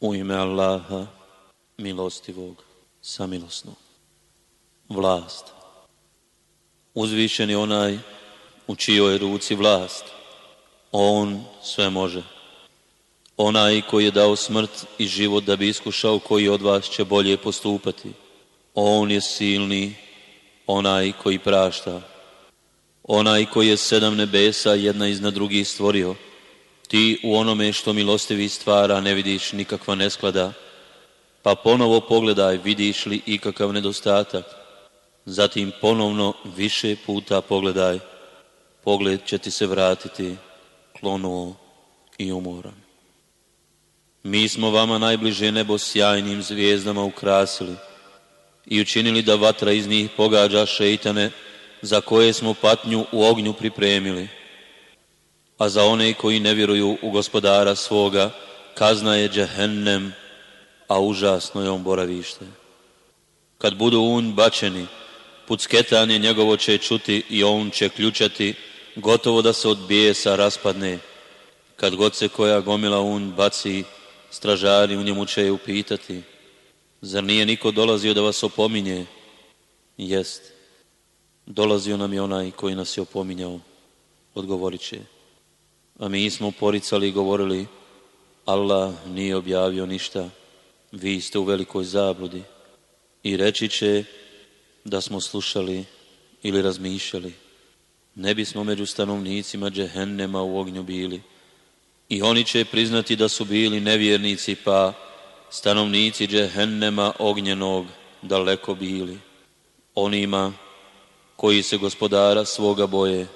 U ime Allaha, milostivog, samilosnog. Vlast. Uzvišen je onaj u čijoj ruci vlast. On sve može. Onaj koji je dao smrt i život da bi iskušao koji od vas će bolje postupati. On je silni, onaj koji prašta. Onaj koji je sedam nebesa jedna iznad drugih stvorio. Ti u onome što milostivi stvara ne vidiš nikakva nesklada, pa ponovo pogledaj vidiš li ikakav nedostatak. Zatim ponovno više puta pogledaj, pogled će ti se vratiti klonuo i umoran. Mi smo vama najbliže nebo sjajnim zvijezdama ukrasili i učinili da vatra iz njih pogađa šeitane za koje smo patnju u ognju pripremili. A za one koji ne vjeruju u gospodara svoga, kazna je džehennem, a užasno je on boravište. Kad budu un bačeni, pucketanje njegovo će čuti i on će ključati, gotovo da se od bijesa raspadne. Kad god se koja gomila un baci, stražari u njemu će je upitati, zar nije niko dolazio da vas opominje? Jest, dolazio nam je onaj koji nas je opominjao, odgovorit će. A mi smo poricali i govorili, Allah nije objavio ništa, vi ste u velikoj zabludi. I reći će da smo slušali ili razmišljali. Ne bismo među stanovnicima džehennema u ognju bili. I oni će priznati da su bili nevjernici, pa stanovnici džehennema ognjenog daleko bili. Onima koji se gospodara svoga boje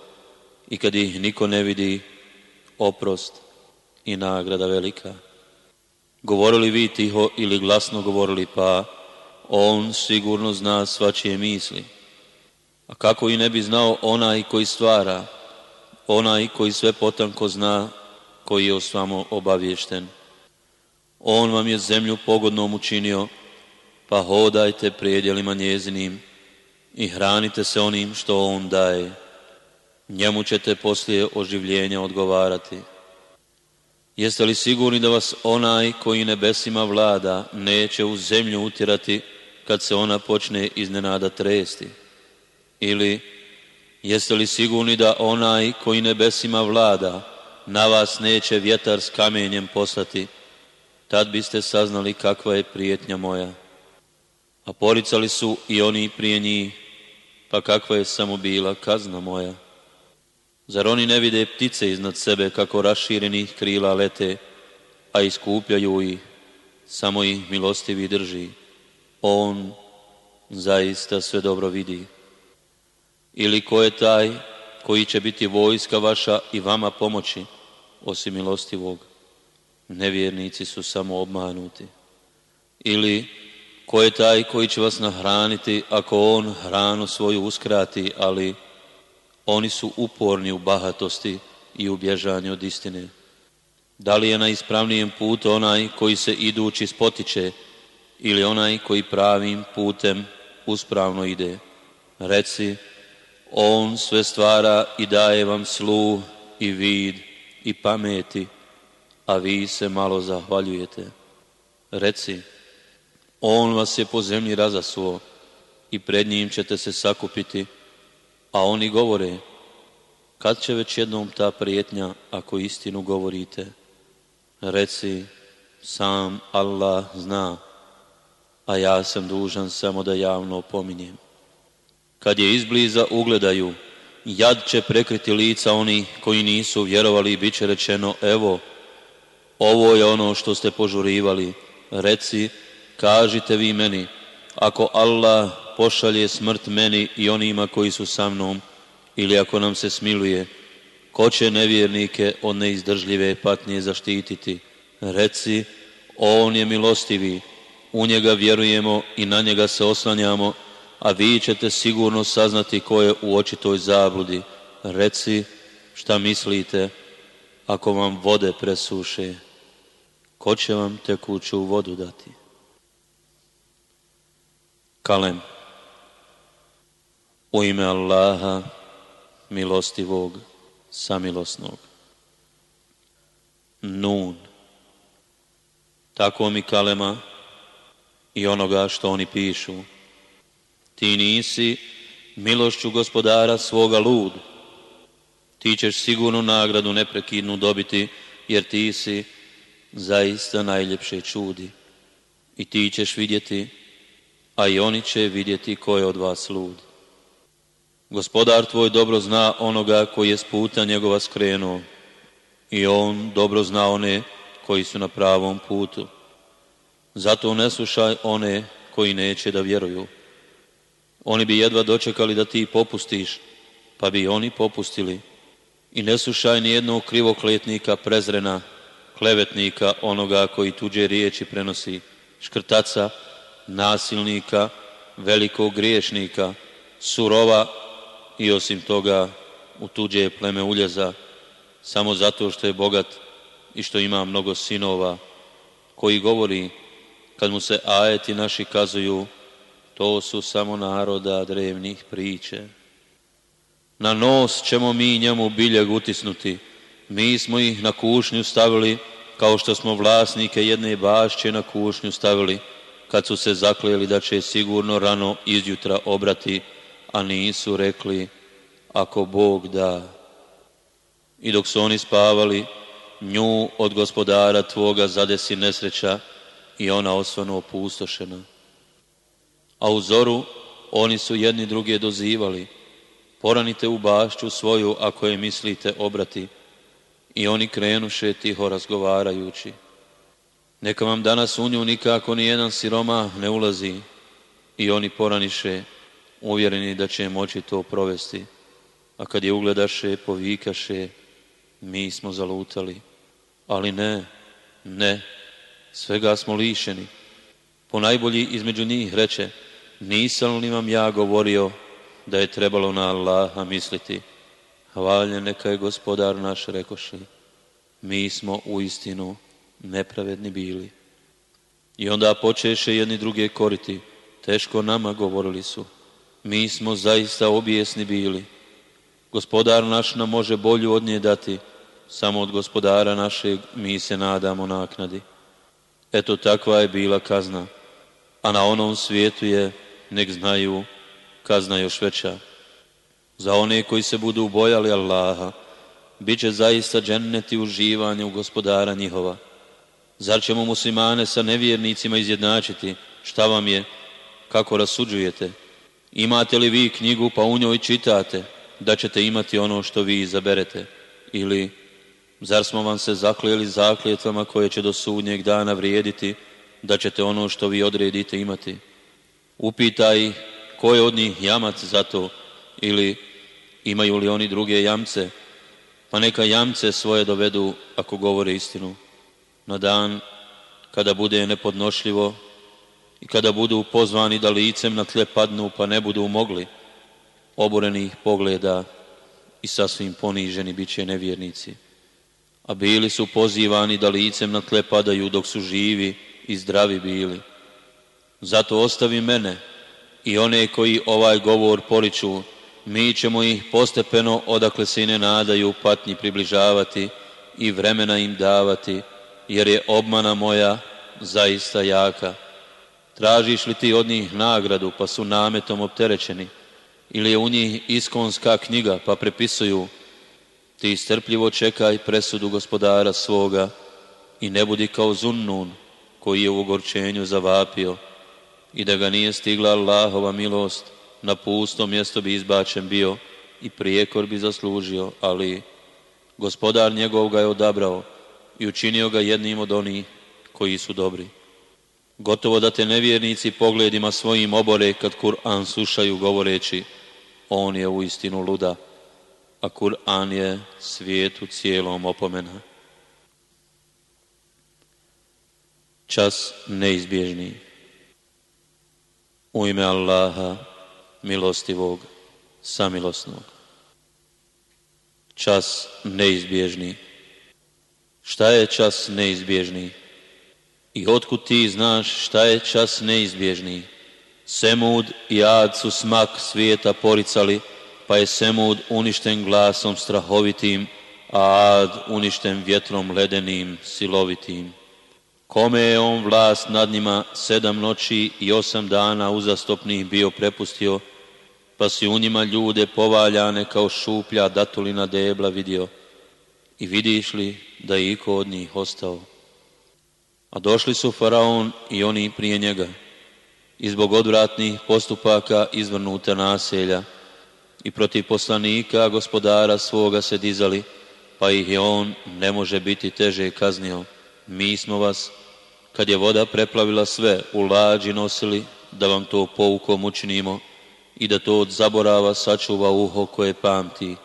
i kad ih niko ne vidi, oprost i nagrada velika. Govorili vi tiho ili glasno govorili, pa on sigurno zna svačije misli. A kako i ne bi znao onaj koji stvara, onaj koji sve potanko zna, koji je osvamo obavješten. On vam je zemlju pogodnom učinio, pa hodajte prijedjelima njezinim i hranite se onim što on daje. Njemu ćete poslije oživljenja odgovarati. Jeste li sigurni da vas onaj koji nebesima vlada neće u zemlju utirati kad se ona počne iznenada tresti? Ili jeste li sigurni da onaj koji nebesima vlada na vas neće vjetar s kamenjem poslati? Tad biste saznali kakva je prijetnja moja. A poricali su i oni prije njih, pa kakva je samo bila kazna moja. Zar oni ne vide ptice iznad sebe kako raširenih krila lete, a iskupljaju ih, samo ih milostivi drži. On zaista sve dobro vidi. Ili ko je taj koji će biti vojska vaša i vama pomoći, osim milostivog? Nevjernici su samo obmanuti. Ili ko je taj koji će vas nahraniti ako on hranu svoju uskrati, ali oni su uporni u bahatosti i u bježanju od istine. Da li je na ispravnijem putu onaj koji se idući spotiče ili onaj koji pravim putem uspravno ide? Reci, on sve stvara i daje vam sluh i vid i pameti, a vi se malo zahvaljujete. Reci, on vas je po zemlji razasuo i pred njim ćete se sakupiti, a oni govore, kad će već jednom ta prijetnja ako istinu govorite? Reci, sam Allah zna, a ja sam dužan samo da javno opominjem. Kad je izbliza ugledaju, jad će prekriti lica oni koji nisu vjerovali i bit će rečeno, evo, ovo je ono što ste požurivali. Reci, kažite vi meni, ako Allah pošalje smrt meni i onima koji su sa mnom, ili ako nam se smiluje, ko će nevjernike od neizdržljive patnje zaštititi? Reci, on je milostivi, u njega vjerujemo i na njega se oslanjamo, a vi ćete sigurno saznati ko je u očitoj zabludi. Reci, šta mislite, ako vam vode presuše, ko će vam tekuću vodu dati? Kalem. U ime Allaha, milostivog, samilosnog. Nun. tako mi kalema i onoga što oni pišu. Ti nisi milošću gospodara svoga lud. Ti ćeš sigurnu nagradu neprekidnu dobiti, jer ti si zaista najljepše čudi. I ti ćeš vidjeti, a i oni će vidjeti ko je od vas lud. Gospodar tvoj dobro zna onoga koji je s puta njegova skrenuo i on dobro zna one koji su na pravom putu. Zato ne slušaj one koji neće da vjeruju. Oni bi jedva dočekali da ti popustiš, pa bi oni popustili. I ne slušaj nijednog krivokletnika prezrena, klevetnika, onoga koji tuđe riječi prenosi, škrtaca, nasilnika, velikog griješnika, surova i osim toga u tuđe pleme uljeza, samo zato što je bogat i što ima mnogo sinova, koji govori, kad mu se ajeti naši kazuju, to su samo naroda drevnih priče. Na nos ćemo mi njemu biljeg utisnuti, mi smo ih na kušnju stavili, kao što smo vlasnike jedne bašće na kušnju stavili, kad su se zaklijeli da će sigurno rano izjutra obrati, a nisu rekli, ako Bog da. I dok su oni spavali, nju od gospodara tvoga zadesi nesreća i ona osvano opustošena. A u zoru oni su jedni druge dozivali, poranite u bašću svoju ako je mislite obrati, i oni krenuše tiho razgovarajući. Neka vam danas u nju nikako ni jedan siroma ne ulazi i oni poraniše, uvjereni da će moći to provesti. A kad je ugledaše, povikaše, mi smo zalutali. Ali ne, ne, svega smo lišeni. Po najbolji između njih reče, nisam li vam ja govorio da je trebalo na Allaha misliti. Hvaljen neka je gospodar naš, rekoši. Mi smo u istinu nepravedni bili. I onda počeše jedni druge koriti. Teško nama govorili su. Mi smo zaista obijesni bili. Gospodar naš nam može bolju od nje dati. Samo od gospodara našeg mi se nadamo naknadi. Eto takva je bila kazna. A na onom svijetu je, nek znaju, kazna još veća. Za one koji se budu bojali Allaha, bit će zaista dženneti uživanje u gospodara njihova. Zar ćemo muslimane sa nevjernicima izjednačiti? Šta vam je? Kako rasuđujete? Imate li vi knjigu pa u njoj čitate da ćete imati ono što vi izaberete? Ili zar smo vam se zaklijeli zakljetvama koje će do sudnjeg dana vrijediti da ćete ono što vi odredite imati? Upitaj ko je od njih jamac za to ili imaju li oni druge jamce? Pa neka jamce svoje dovedu ako govore istinu na dan kada bude nepodnošljivo i kada budu pozvani da licem na tle padnu pa ne budu mogli, oborenih pogleda i sasvim poniženi bit će nevjernici. A bili su pozivani da licem na tle padaju dok su živi i zdravi bili. Zato ostavi mene i one koji ovaj govor poriču, mi ćemo ih postepeno odakle se i ne nadaju patnji približavati i vremena im davati, jer je obmana moja zaista jaka. Tražiš li ti od njih nagradu, pa su nametom opterećeni, ili je u njih iskonska knjiga, pa prepisuju, ti strpljivo čekaj presudu gospodara svoga i ne budi kao zunnun koji je u ogorčenju zavapio i da ga nije stigla Allahova milost, na pusto mjesto bi izbačen bio i prijekor bi zaslužio, ali gospodar njegov ga je odabrao i učinio ga jednim od onih koji su dobri. Gotovo da te nevjernici pogledima svojim obore kad Kur'an slušaju govoreći on je u istinu luda, a Kur'an je svijetu cijelom opomena. Čas neizbježni. U ime Allaha, milostivog, samilosnog. Čas neizbježni. Šta je čas neizbježni? I otkud ti znaš šta je čas neizbježni? Semud i Ad su smak svijeta poricali, pa je Semud uništen glasom strahovitim, a Ad uništen vjetrom ledenim, silovitim. kome je on vlast nad njima sedam noći i osam dana uzastopnih bio prepustio, pa si u njima ljude povaljane kao šuplja datulina debla vidio i vidiš li da je iko od njih ostao. A došli su faraon i oni prije njega i zbog odvratnih postupaka izvrnuta naselja i protiv poslanika gospodara svoga se dizali, pa ih je on ne može biti teže kaznio. Mi smo vas, kad je voda preplavila sve, u lađi nosili, da vam to poukom učinimo i da to od zaborava sačuva uho koje pamti.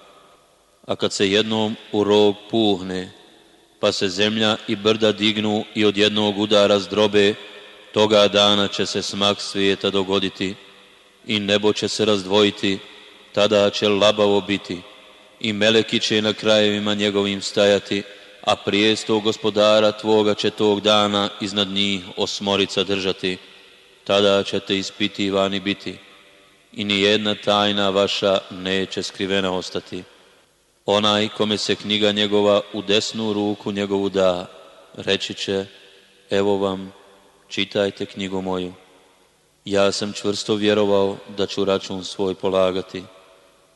A kad se jednom u rog puhne, pa se zemlja i brda dignu i od jednog udara zdrobe, toga dana će se smak svijeta dogoditi i nebo će se razdvojiti, tada će labavo biti i meleki će na krajevima njegovim stajati, a prijesto gospodara tvoga će tog dana iznad njih osmorica držati, tada ćete ispitivani biti i ni jedna tajna vaša neće skrivena ostati. Onaj kome se knjiga njegova u desnu ruku njegovu da, reći će, evo vam, čitajte knjigu moju. Ja sam čvrsto vjerovao da ću račun svoj polagati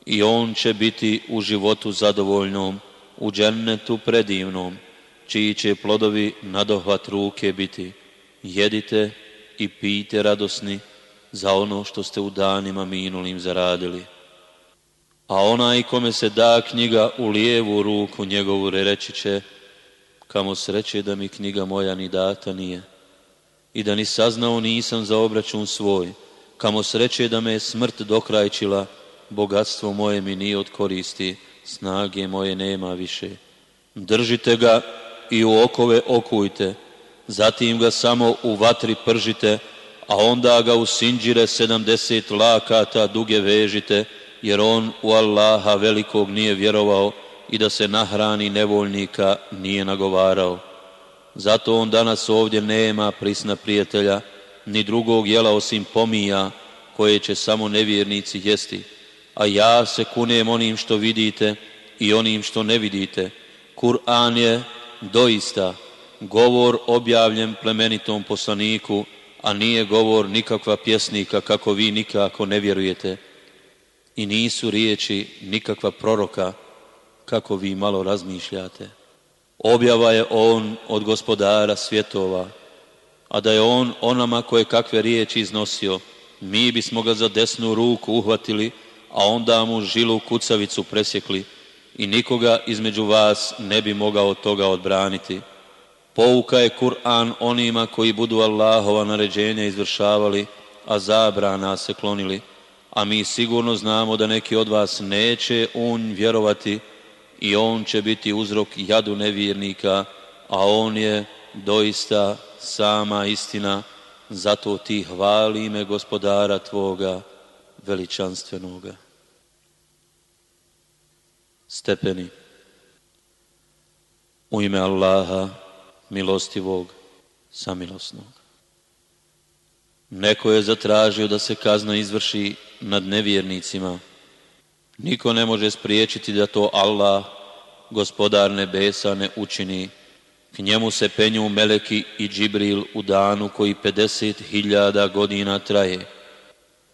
i on će biti u životu zadovoljnom, u džennetu predivnom, čiji će plodovi nadohvat ruke biti. Jedite i pijte radosni za ono što ste u danima minulim zaradili. A onaj kome se da knjiga u lijevu ruku njegovu reći će, kamo sreće da mi knjiga moja ni data nije i da ni saznao nisam za obračun svoj, kamo sreće da me je smrt dokrajčila, bogatstvo moje mi nije od koristi, snage moje nema više. Držite ga i u okove okujte, zatim ga samo u vatri pržite, a onda ga u sinđire sedamdeset lakata duge vežite, jer on u Allaha velikog nije vjerovao i da se nahrani nevoljnika nije nagovarao. Zato on danas ovdje nema prisna prijatelja, ni drugog jela osim pomija, koje će samo nevjernici jesti. A ja se kunem onim što vidite i onim što ne vidite. Kur'an je doista govor objavljen plemenitom poslaniku, a nije govor nikakva pjesnika kako vi nikako ne vjerujete. I nisu riječi nikakva proroka kako vi malo razmišljate. Objava je on od gospodara svjetova, a da je on onama koje kakve riječi iznosio, mi bismo ga za desnu ruku uhvatili, a onda mu žilu kucavicu presjekli i nikoga između vas ne bi mogao toga odbraniti. Pouka je Kur'an onima koji budu Allahova naređenja izvršavali, a zabrana se klonili, a mi sigurno znamo da neki od vas neće unj vjerovati, i on će biti uzrok jadu nevjernika, a on je doista sama istina, zato ti hvali me gospodara Tvoga veličanstvenoga. Stepeni u ime Allaha milostivog, samilosnog. Neko je zatražio da se kazna izvrši nad nevjernicima, Niko ne može spriječiti da to Allah, gospodar nebesa, ne učini. K njemu se penju Meleki i Džibril u danu koji 50.000 godina traje.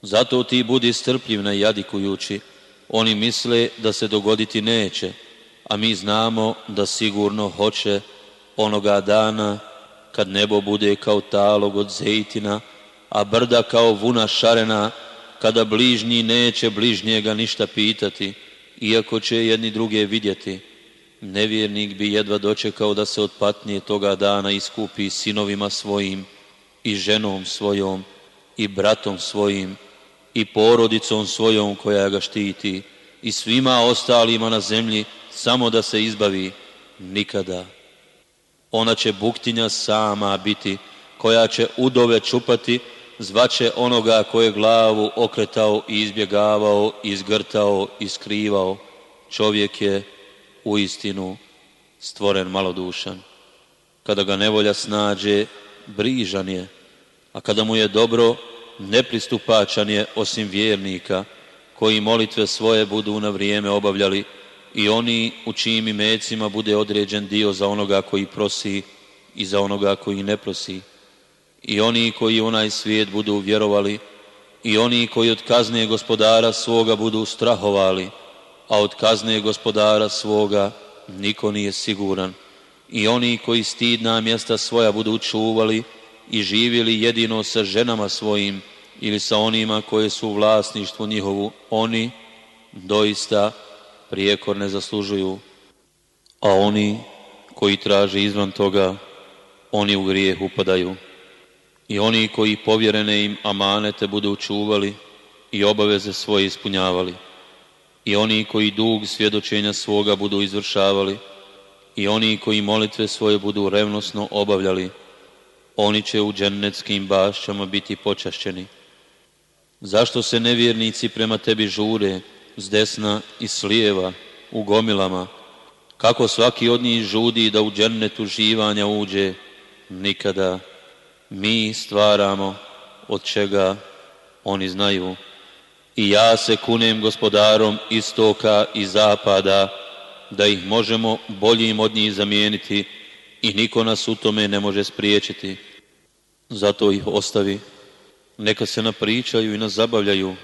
Zato ti budi strpljiv na jadikujući. Oni misle da se dogoditi neće, a mi znamo da sigurno hoće onoga dana kad nebo bude kao talog od zejtina, a brda kao vuna šarena, kada bližnji neće bližnjega ništa pitati, iako će jedni druge vidjeti. Nevjernik bi jedva dočekao da se od toga dana iskupi sinovima svojim i ženom svojom i bratom svojim i porodicom svojom koja ga štiti i svima ostalima na zemlji samo da se izbavi nikada. Ona će buktinja sama biti koja će udove čupati zvaće onoga koje glavu okretao i izbjegavao, izgrtao i skrivao. Čovjek je u istinu stvoren malodušan. Kada ga nevolja snađe, brižan je, a kada mu je dobro, nepristupačan je osim vjernika, koji molitve svoje budu na vrijeme obavljali i oni u čijim imecima bude određen dio za onoga koji prosi i za onoga koji ne prosi. I oni koji onaj svijet budu vjerovali, i oni koji od kazne gospodara svoga budu strahovali, a od kazne gospodara svoga niko nije siguran. I oni koji stidna mjesta svoja budu čuvali i živjeli jedino sa ženama svojim ili sa onima koje su u vlasništvu njihovu, oni doista prijekor ne zaslužuju. A oni koji traže izvan toga, oni u grijeh upadaju. I oni koji povjerene im amanete budu čuvali i obaveze svoje ispunjavali. I oni koji dug svjedočenja svoga budu izvršavali. I oni koji molitve svoje budu revnosno obavljali. Oni će u džennetskim bašćama biti počašćeni. Zašto se nevjernici prema tebi žure s desna i s lijeva u gomilama? Kako svaki od njih žudi da u džennetu živanja uđe? Nikada mi stvaramo od čega oni znaju. I ja se kunem gospodarom istoka i zapada, da ih možemo boljim od njih zamijeniti i niko nas u tome ne može spriječiti. Zato ih ostavi, neka se napričaju i nazabavljaju,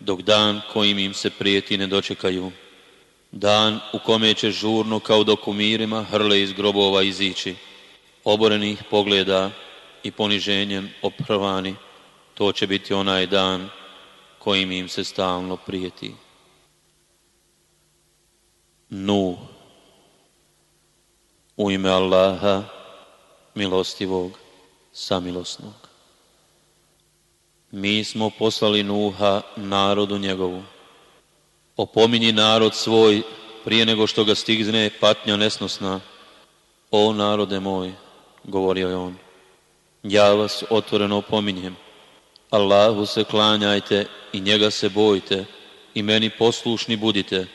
dok dan kojim im se prijeti ne dočekaju. Dan u kome će žurno kao dok umirima hrle iz grobova izići, oborenih pogleda, i poniženjem oprvani, to će biti onaj dan kojim im se stalno prijeti. Nu u ime Allaha milostivog, samilosnog. Mi smo poslali Nuha narodu njegovu. Opominji narod svoj prije nego što ga stigne patnja nesnosna. O narode moj, govorio je on, ja vas otvoreno pominjem. Allahu se klanjajte i njega se bojte i meni poslušni budite.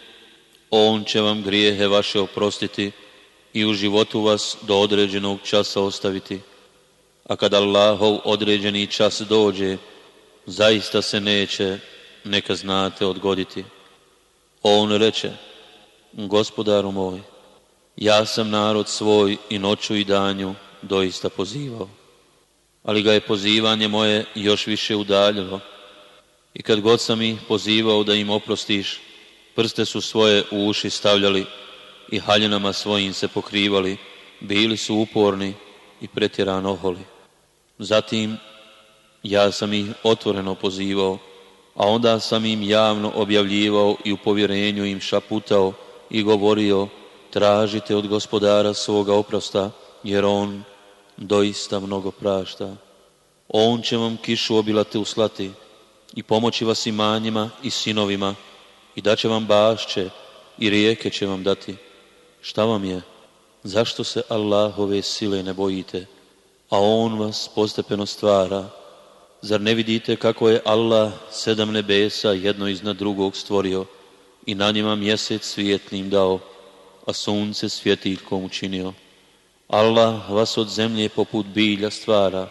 On će vam grijehe vaše oprostiti i u životu vas do određenog časa ostaviti. A kad Allahov određeni čas dođe, zaista se neće, neka znate, odgoditi. On reče, gospodaru moj, ja sam narod svoj i noću i danju doista pozivao ali ga je pozivanje moje još više udaljilo. I kad god sam ih pozivao da im oprostiš, prste su svoje u uši stavljali i haljinama svojim se pokrivali, bili su uporni i pretjerano oholi. Zatim ja sam ih otvoreno pozivao, a onda sam im javno objavljivao i u povjerenju im šaputao i govorio tražite od gospodara svoga oprosta, jer on doista mnogo prašta. On će vam kišu obilate uslati i pomoći vas imanjima i sinovima i daće vam bašće i rijeke će vam dati. Šta vam je? Zašto se Allahove sile ne bojite? A On vas postepeno stvara. Zar ne vidite kako je Allah sedam nebesa jedno iznad drugog stvorio i na njima mjesec svijetnim dao, a sunce svjetiljkom učinio? Allah vas od zemlje poput bilja stvara,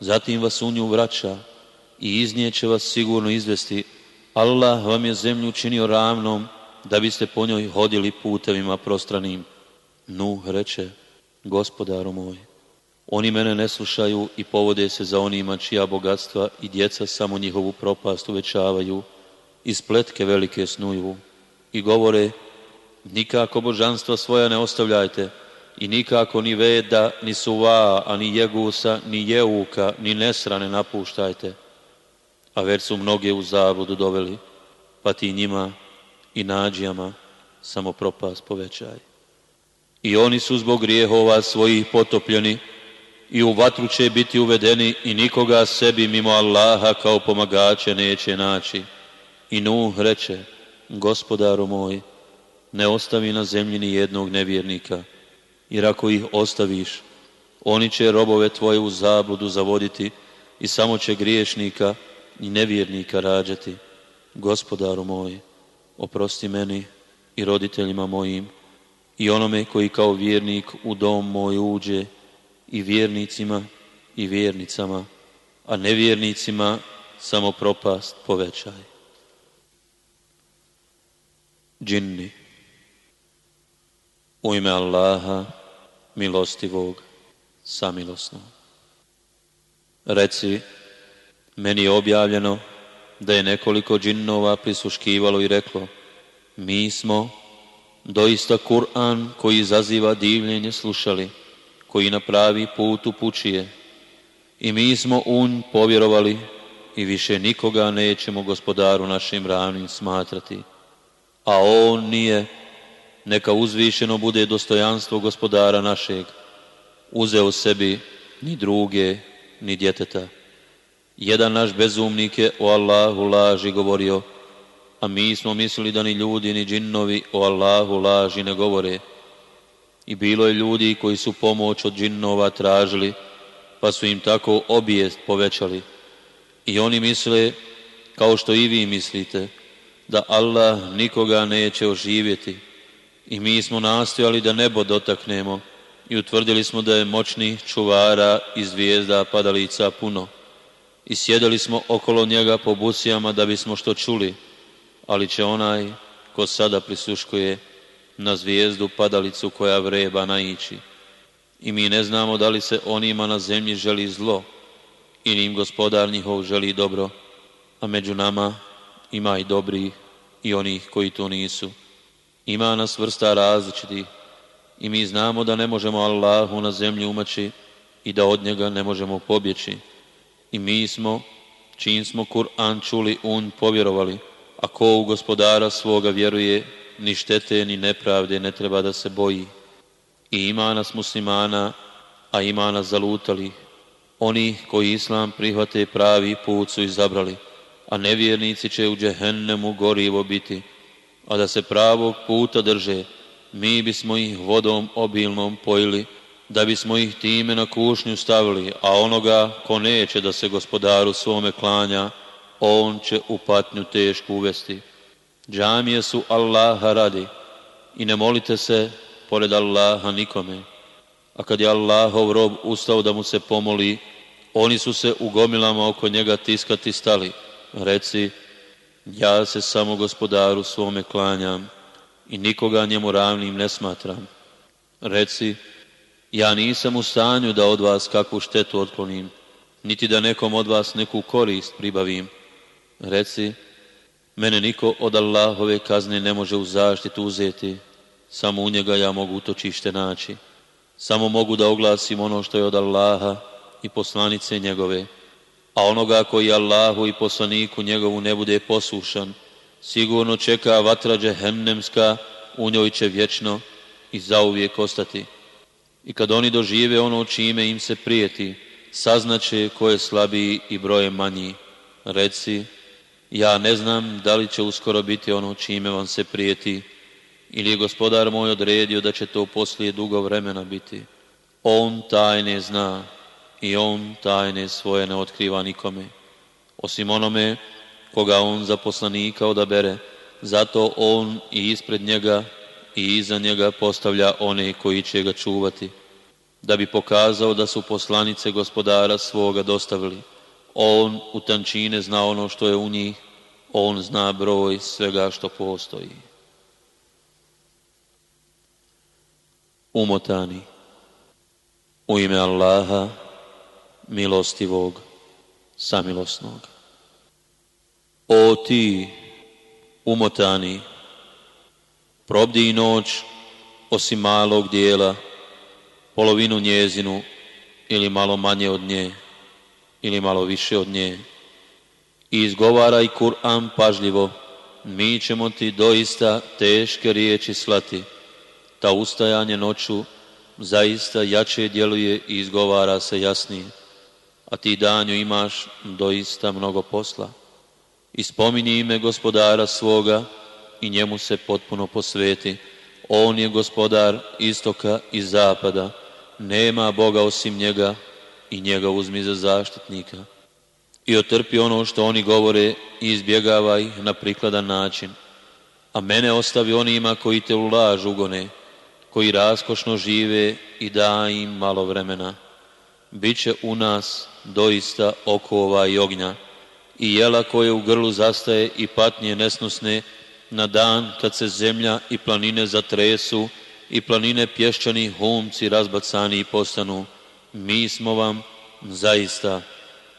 zatim vas u nju vraća i iz nje će vas sigurno izvesti. Allah vam je zemlju učinio ravnom da biste po njoj hodili putevima prostranim. Nu, reče, gospodaru moj, oni mene ne slušaju i povode se za onima čija bogatstva i djeca samo njihovu propast uvećavaju i spletke velike snuju i govore, nikako božanstva svoja ne ostavljajte, i nikako ni Veda, ni Suva, a ni Jegusa, ni Jeuka, ni Nesrane napuštajte. A već su mnoge u zabludu doveli, pa ti njima i nađijama samo propast povećaj. I oni su zbog grijehova svojih potopljeni i u vatru će biti uvedeni i nikoga sebi mimo Allaha kao pomagače neće naći. I Nuh reče, gospodaru moj, ne ostavi na zemlji ni jednog nevjernika, jer ako ih ostaviš, oni će robove tvoje u zabludu zavoditi i samo će griješnika i nevjernika rađati. Gospodaru moj, oprosti meni i roditeljima mojim i onome koji kao vjernik u dom moj uđe i vjernicima i vjernicama, a nevjernicima samo propast povećaj. Džinni U ime Allaha, milostivog, samilosno. Reci, meni je objavljeno da je nekoliko džinnova prisuškivalo i reklo, mi smo doista Kur'an koji izaziva divljenje slušali, koji na pravi put upućuje. I mi smo unj povjerovali i više nikoga nećemo gospodaru našim ravnim smatrati. A on nije, neka uzvišeno bude dostojanstvo gospodara našeg, uzeo sebi ni druge, ni djeteta. Jedan naš bezumnik je o Allahu laži govorio, a mi smo mislili da ni ljudi ni džinnovi o Allahu laži ne govore. I bilo je ljudi koji su pomoć od džinnova tražili, pa su im tako obijest povećali. I oni misle, kao što i vi mislite, da Allah nikoga neće oživjeti. I mi smo nastojali da nebo dotaknemo i utvrdili smo da je moćnih čuvara i zvijezda padalica puno. I sjedili smo okolo njega po busijama da bismo što čuli, ali će onaj ko sada prisuškuje na zvijezdu padalicu koja vreba naići. I mi ne znamo da li se onima na zemlji želi zlo ili im gospodar njihov želi dobro, a među nama ima i dobrih i onih koji to nisu. Ima nas vrsta različitih i mi znamo da ne možemo Allahu na zemlji umaći i da od njega ne možemo pobjeći. I mi smo, čim smo Kur'an čuli, un povjerovali, a ko u gospodara svoga vjeruje, ni štete ni nepravde ne treba da se boji. I ima nas muslimana, a ima nas zalutali. Oni koji islam prihvate pravi put su izabrali, a nevjernici će u džehennemu gorivo biti. A da se pravog puta drže, mi bismo ih vodom obilnom pojili, da bismo ih time na kušnju stavili, a onoga ko neće da se gospodaru svome klanja, on će u patnju tešku uvesti. Džamije su Allaha radi i ne molite se pored Allaha nikome. A kad je Allahov rob ustao da mu se pomoli, oni su se u gomilama oko njega tiskati stali. Reci, ja se samo gospodaru svome klanjam i nikoga njemu ravnim ne smatram. Reci, ja nisam u stanju da od vas kakvu štetu otklonim, niti da nekom od vas neku korist pribavim. Reci, mene niko od Allahove kazne ne može u zaštitu uzeti, samo u njega ja mogu utočište naći. Samo mogu da oglasim ono što je od Allaha i poslanice njegove, a onoga koji Allahu i poslaniku njegovu ne bude poslušan, sigurno čeka vatra džehennemska, u njoj će vječno i zauvijek ostati. I kad oni dožive ono čime im se prijeti, saznaće ko je slabiji i broje manji. Reci, ja ne znam da li će uskoro biti ono čime vam se prijeti, ili je gospodar moj odredio da će to poslije dugo vremena biti. On tajne zna i on tajne svoje ne otkriva nikome, osim onome koga on za poslanika odabere, zato on i ispred njega i iza njega postavlja one koji će ga čuvati, da bi pokazao da su poslanice gospodara svoga dostavili. On u tančine zna ono što je u njih, on zna broj svega što postoji. Umotani u ime Allaha milostivog, samilosnog. O ti umotani, probdi noć osim malog dijela, polovinu njezinu ili malo manje od nje ili malo više od nje i izgovaraj Kur'an pažljivo, mi ćemo ti doista teške riječi slati. Ta ustajanje noću zaista jače djeluje i izgovara se jasnije, a ti danju imaš doista mnogo posla. I spominji ime gospodara svoga i njemu se potpuno posveti. On je gospodar istoka i zapada. Nema Boga osim njega i njega uzmi za zaštitnika. I otrpi ono što oni govore i izbjegavaj na prikladan način. A mene ostavi onima koji te u laž ugone, koji raskošno žive i da im malo vremena. Biće u nas doista okova i ognja i jela koje u grlu zastaje i patnje nesnosne na dan kad se zemlja i planine zatresu i planine pješčani humci razbacani i postanu mi smo vam zaista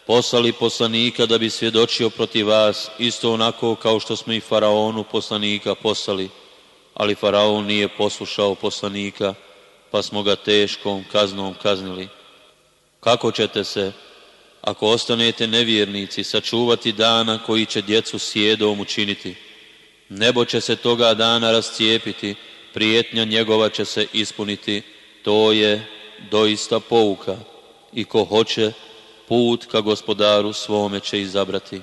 poslali poslanika da bi svjedočio protiv vas, isto onako kao što smo i Faraonu poslanika poslali, ali Faraon nije poslušao poslanika, pa smo ga teškom kaznom kaznili. Kako ćete se, ako ostanete nevjernici, sačuvati dana koji će djecu sjedom učiniti? Nebo će se toga dana rascijepiti, prijetnja njegova će se ispuniti, to je doista pouka i ko hoće put ka gospodaru svome će izabrati.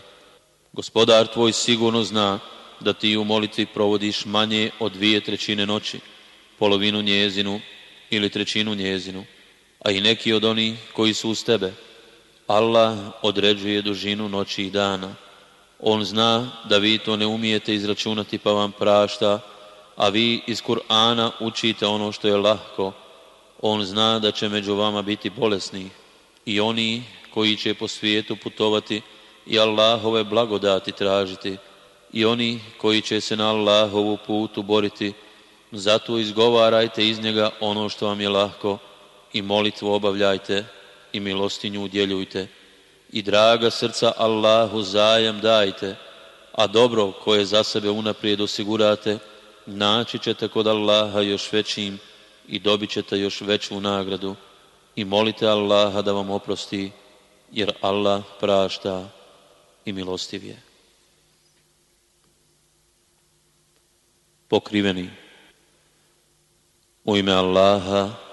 Gospodar tvoj sigurno zna da ti u molitvi provodiš manje od dvije trećine noći, polovinu njezinu ili trećinu njezinu, a i neki od onih koji su uz tebe. Allah određuje dužinu noći i dana. On zna da vi to ne umijete izračunati pa vam prašta, a vi iz Kur'ana učite ono što je lahko. On zna da će među vama biti bolesni i oni koji će po svijetu putovati i Allahove blagodati tražiti i oni koji će se na Allahovu putu boriti. Zato izgovarajte iz njega ono što vam je lahko i molitvu obavljajte i milostinju udjeljujte i draga srca Allahu zajam dajte, a dobro koje za sebe unaprijed osigurate, naći ćete kod Allaha još većim i dobit ćete još veću nagradu i molite Allaha da vam oprosti, jer Allah prašta i milostiv je. Pokriveni u ime Allaha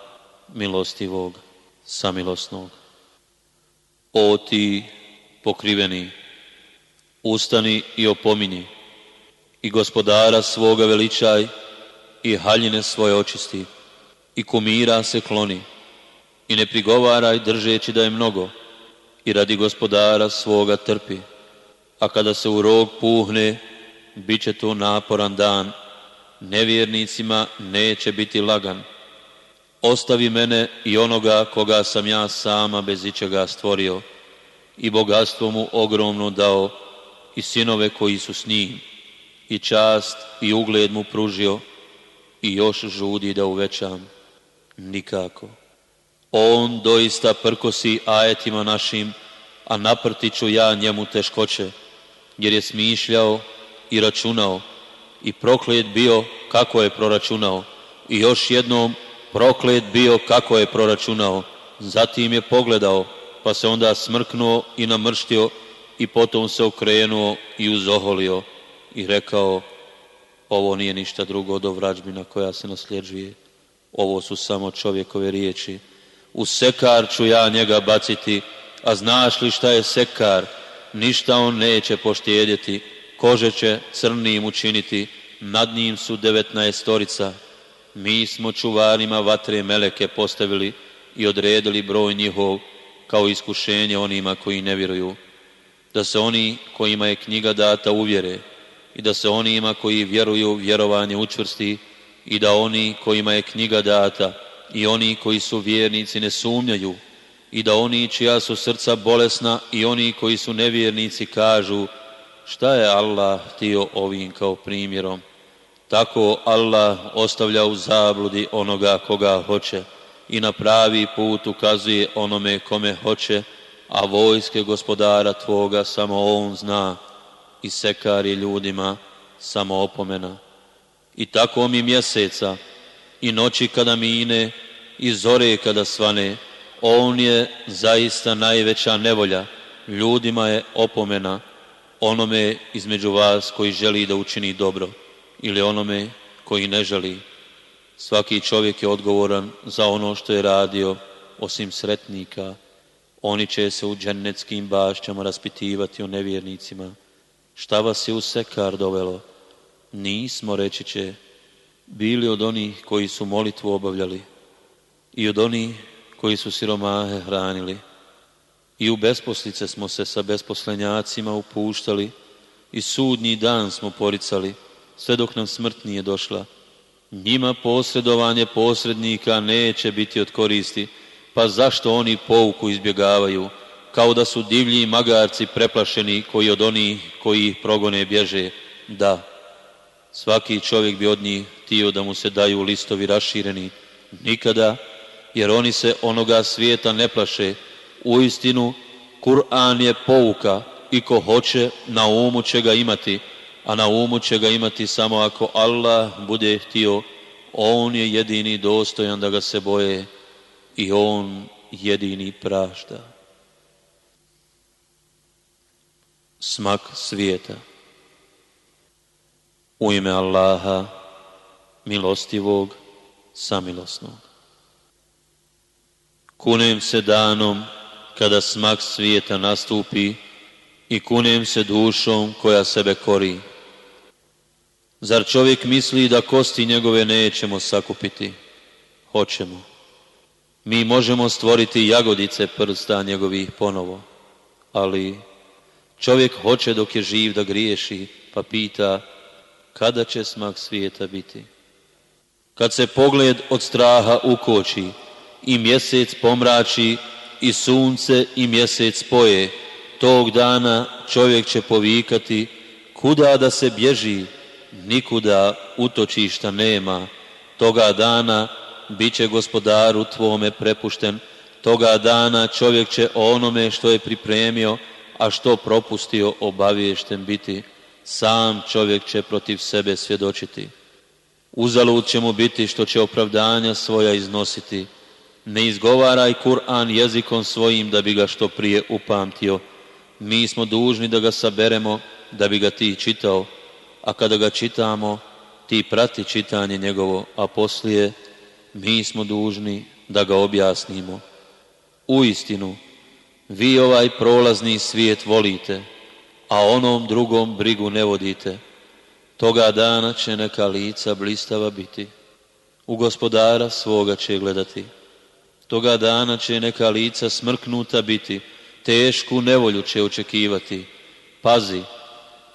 milostivog, samilosnog. O ti pokriveni, ustani i opominji i gospodara svoga veličaj i haljine svoje očisti i kumira se kloni i ne prigovaraj držeći da je mnogo i radi gospodara svoga trpi. A kada se u rog puhne, bit će to naporan dan. Nevjernicima neće biti lagan. Ostavi mene i onoga koga sam ja sama bez ičega stvorio i bogatstvo mu ogromno dao i sinove koji su s njim i čast i ugled mu pružio i još žudi da uvećam. Nikako. On doista prkosi ajetima našim, a naprti ću ja njemu teškoće, jer je smišljao i računao i proklet bio kako je proračunao i još jednom proklet bio kako je proračunao. Zatim je pogledao, pa se onda smrknuo i namrštio i potom se okrenuo i uzoholio i rekao ovo nije ništa drugo od ovrađbina koja se nasljeđuje. Ovo su samo čovjekove riječi. U sekar ću ja njega baciti, a znaš li šta je sekar? Ništa on neće poštjedjeti, kože će crnim učiniti, nad njim su devetnaestorica. Mi smo čuvarima vatre meleke postavili i odredili broj njihov kao iskušenje onima koji ne vjeruju. Da se oni kojima je knjiga data uvjere i da se onima koji vjeruju vjerovanje učvrsti i da oni kojima je knjiga data i oni koji su vjernici ne sumnjaju i da oni čija su srca bolesna i oni koji su nevjernici kažu šta je Allah htio ovim kao primjerom. Tako Allah ostavlja u zabludi onoga koga hoće i na pravi put ukazuje onome kome hoće, a vojske gospodara Tvoga samo On zna i sekari ljudima samo opomena. I tako mi mjeseca i noći kada mine i zore kada svane, on je zaista najveća nevolja, ljudima je opomena, onome između vas koji želi da učini dobro ili onome koji ne želi. Svaki čovjek je odgovoran za ono što je radio, osim sretnika. Oni će se u džennetskim bašćama raspitivati o nevjernicima. Šta vas je u sekar dovelo? Nismo, reći će, bili od onih koji su molitvu obavljali i od onih koji su siromahe hranili. I u besposlice smo se sa besposlenjacima upuštali i sudnji dan smo poricali, sve dok nam smrt nije došla. Njima posredovanje posrednika neće biti od koristi, pa zašto oni pouku izbjegavaju, kao da su divlji magarci preplašeni koji od onih koji ih progone bježe? Da, svaki čovjek bi od njih htio da mu se daju listovi rašireni. Nikada jer oni se onoga svijeta ne plaše. U istinu, Kur'an je pouka i ko hoće, na umu će ga imati, a na umu će ga imati samo ako Allah bude htio, On je jedini dostojan da ga se boje i On jedini prašta. Smak svijeta U ime Allaha, milostivog, samilosnog. Kunem se danom kada smak svijeta nastupi i kunem se dušom koja sebe kori. Zar čovjek misli da kosti njegove nećemo sakupiti? Hoćemo. Mi možemo stvoriti jagodice prsta njegovih ponovo, ali čovjek hoće dok je živ da griješi, pa pita kada će smak svijeta biti. Kad se pogled od straha ukoči i mjesec pomrači i sunce i mjesec spoje, tog dana čovjek će povikati kuda da se bježi, nikuda utočišta nema. Toga dana bit će gospodaru tvome prepušten, toga dana čovjek će o onome što je pripremio, a što propustio obaviješten biti. Sam čovjek će protiv sebe svjedočiti. Uzalud će mu biti što će opravdanja svoja iznositi. Ne izgovaraj Kur'an jezikom svojim da bi ga što prije upamtio. Mi smo dužni da ga saberemo da bi ga ti čitao, a kada ga čitamo, ti prati čitanje njegovo, a poslije mi smo dužni da ga objasnimo. U istinu, vi ovaj prolazni svijet volite, a onom drugom brigu ne vodite. Toga dana će neka lica blistava biti, u gospodara svoga će gledati. Toga dana će neka lica smrknuta biti, tešku nevolju će očekivati. Pazi,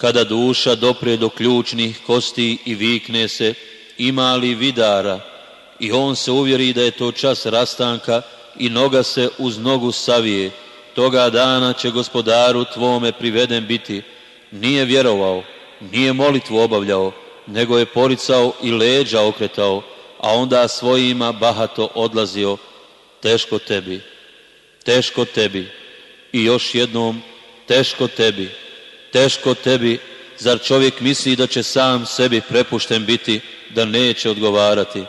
kada duša dopre do ključnih kosti i vikne se, ima li vidara, i on se uvjeri da je to čas rastanka i noga se uz nogu savije, toga dana će gospodaru tvome priveden biti, nije vjerovao, nije molitvu obavljao, nego je poricao i leđa okretao, a onda svojima bahato odlazio, teško tebi, teško tebi. I još jednom teško tebi, teško tebi, zar čovjek misli da će sam sebi prepušten biti, da neće odgovarati,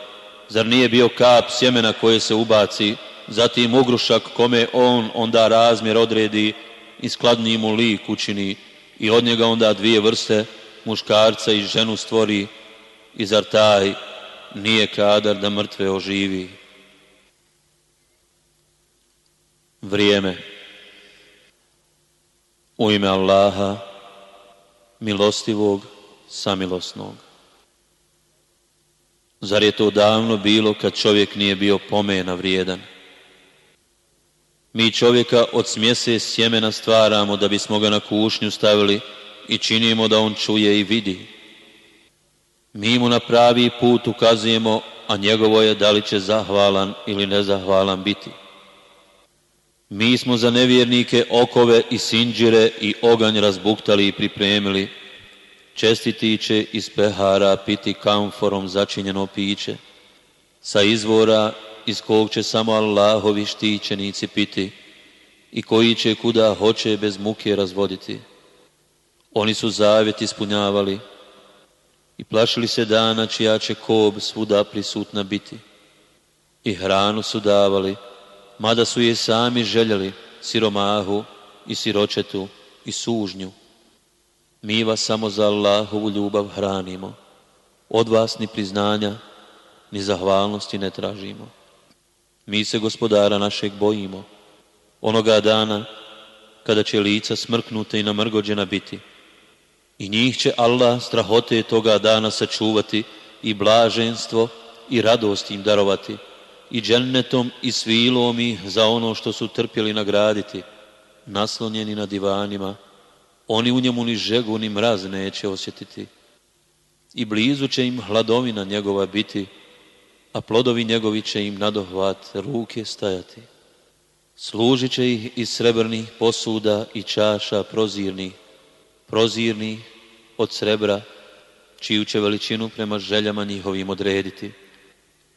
zar nije bio kap sjemena koje se ubaci, zatim ugrušak kome on onda razmjer odredi i skladni mu lik učini i od njega onda dvije vrste muškarca i ženu stvori i zar taj nije kadar da mrtve oživi. Vrijeme U ime Allaha, milostivog, samilosnog. Zar je to davno bilo kad čovjek nije bio pomena vrijedan? Mi čovjeka od smjese sjemena stvaramo da bismo ga na kušnju stavili i činimo da on čuje i vidi. Mi mu na pravi put ukazujemo, a njegovo je da li će zahvalan ili nezahvalan biti. Mi smo za nevjernike okove i sinđire i oganj razbuktali i pripremili. Čestiti će iz pehara piti kamforom začinjeno piće. Sa izvora iz kog će samo Allahovi štićenici piti i koji će kuda hoće bez muke razvoditi. Oni su zavjet ispunjavali i plašili se dana čija će kob svuda prisutna biti. I hranu su davali, mada su je sami željeli, siromahu i siročetu i sužnju. Mi vas samo za Allahovu ljubav hranimo. Od vas ni priznanja, ni zahvalnosti ne tražimo. Mi se gospodara našeg bojimo. Onoga dana kada će lica smrknuta i namrgođena biti i njih će Allah strahote toga dana sačuvati i blaženstvo i radost im darovati i džennetom i svilom ih za ono što su trpjeli nagraditi, naslonjeni na divanima, oni u njemu ni žegu ni mraz neće osjetiti. I blizu će im hladovina njegova biti, a plodovi njegovi će im nadohvat ruke stajati. Služit će ih iz srebrnih posuda i čaša prozirnih, prozirnih od srebra, čiju će veličinu prema željama njihovim odrediti.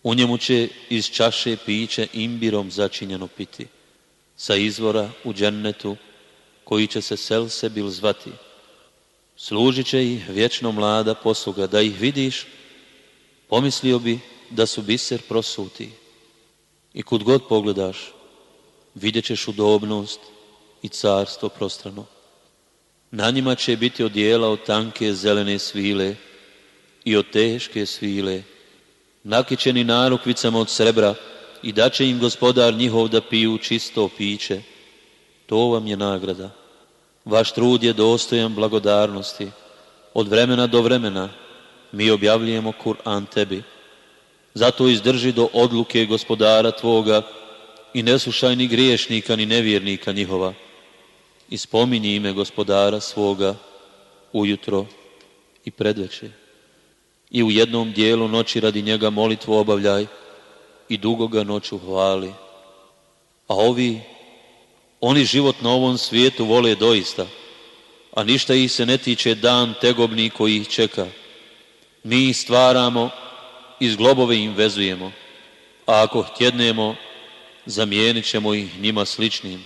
U njemu će iz čaše piće imbirom začinjeno piti, sa izvora u džennetu, koji će se Selsebil zvati. Služit će ih vječno mlada posluga, da ih vidiš, pomislio bi da su biser prosuti. I kud god pogledaš, vidjet ćeš udobnost i carstvo prostrano. Na njima će biti odijela od tanke zelene svile i od teške svile, nakićeni narukvicama od srebra i da će im gospodar njihov da piju čisto piće. To vam je nagrada. Vaš trud je dostojan blagodarnosti. Od vremena do vremena mi objavljujemo Kur'an tebi. Zato izdrži do odluke gospodara tvoga i ne slušaj ni griješnika ni nevjernika njihova. I spominji ime gospodara svoga ujutro i predveče. I u jednom dijelu noći radi njega molitvu obavljaj i dugo ga noću hvali. A ovi, oni život na ovom svijetu vole doista, a ništa ih se ne tiče dan tegobni koji ih čeka. Mi ih stvaramo i zglobove im vezujemo, a ako htjednemo, zamijenit ćemo ih njima sličnim.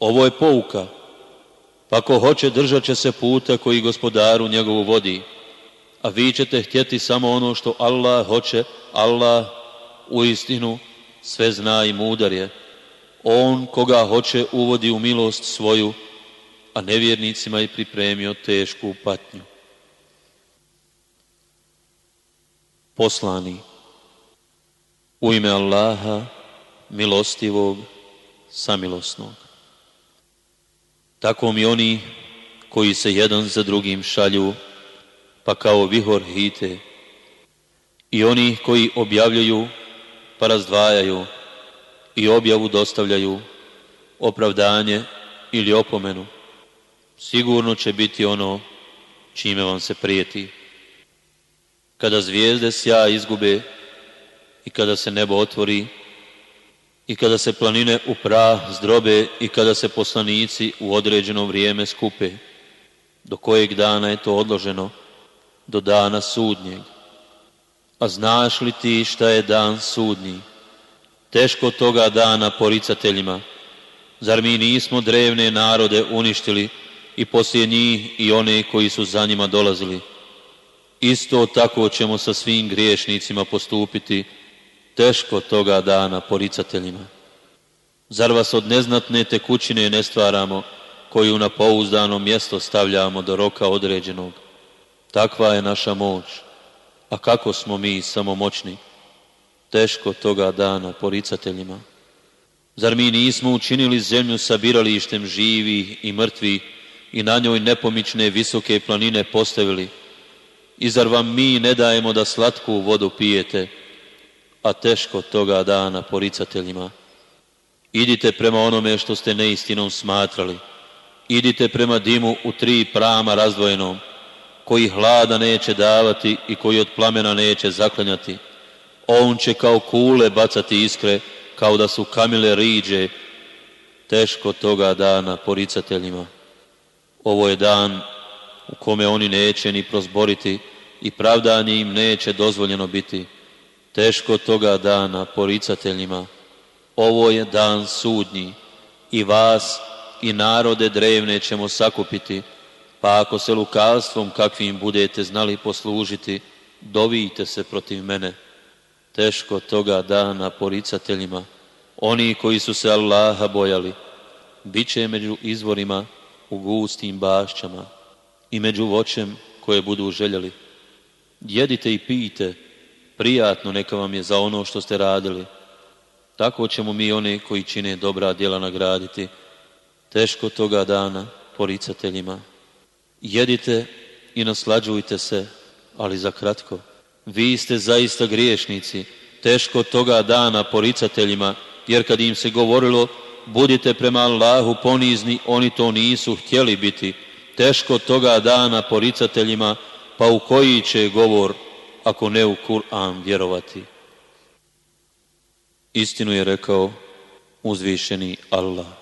Ovo je pouka, pa ko hoće držat će se puta koji gospodaru njegovu vodi, a vi ćete htjeti samo ono što Allah hoće, Allah u istinu sve zna i mudar je. On koga hoće uvodi u milost svoju, a nevjernicima je pripremio tešku patnju. Poslani u ime Allaha, milostivog, samilosnog. Tako mi oni koji se jedan za drugim šalju, pa kao vihor hite, i oni koji objavljuju, pa razdvajaju, i objavu dostavljaju, opravdanje ili opomenu, sigurno će biti ono čime vam se prijeti. Kada zvijezde sja izgube i kada se nebo otvori i kada se planine u prah zdrobe i kada se poslanici u određeno vrijeme skupe, do kojeg dana je to odloženo, do dana sudnjeg. A znaš li ti šta je dan sudnji? Teško toga dana poricateljima. Zar mi nismo drevne narode uništili i poslije njih i one koji su za njima dolazili? Isto tako ćemo sa svim griješnicima postupiti teško toga dana poricateljima. Zar vas od neznatne tekućine ne stvaramo, koju na pouzdano mjesto stavljamo do roka određenog? Takva je naša moć. A kako smo mi samomoćni? Teško toga dana poricateljima. Zar mi nismo učinili zemlju sabiralištem živih i mrtvih i na njoj nepomične visoke planine postavili? I zar vam mi ne dajemo da slatku vodu pijete, a teško toga dana poricateljima? Idite prema onome što ste neistinom smatrali. Idite prema dimu u tri prama razdvojenom, koji hlada neće davati i koji od plamena neće zaklanjati. On će kao kule bacati iskre, kao da su kamile riđe, teško toga dana poricateljima. Ovo je dan u kome oni neće ni prozboriti i pravdanje im neće dozvoljeno biti. Teško toga dana poricateljima. Ovo je dan sudnji i vas i narode drevne ćemo sakupiti pa ako se lukavstvom kakvim budete znali poslužiti, dovijte se protiv mene. Teško toga dana poricateljima, oni koji su se Allaha bojali, bit će među izvorima u gustim bašćama i među voćem koje budu željeli. Jedite i pijte, prijatno neka vam je za ono što ste radili. Tako ćemo mi one koji čine dobra djela nagraditi. Teško toga dana poricateljima. Jedite i naslađujte se, ali za kratko. Vi ste zaista griješnici, teško toga dana poricateljima, jer kad im se govorilo budite prema Allahu ponizni, oni to nisu htjeli biti. Teško toga dana poricateljima, pa u koji će govor, ako ne u Kur'an vjerovati. Istinu je rekao uzvišeni Allah.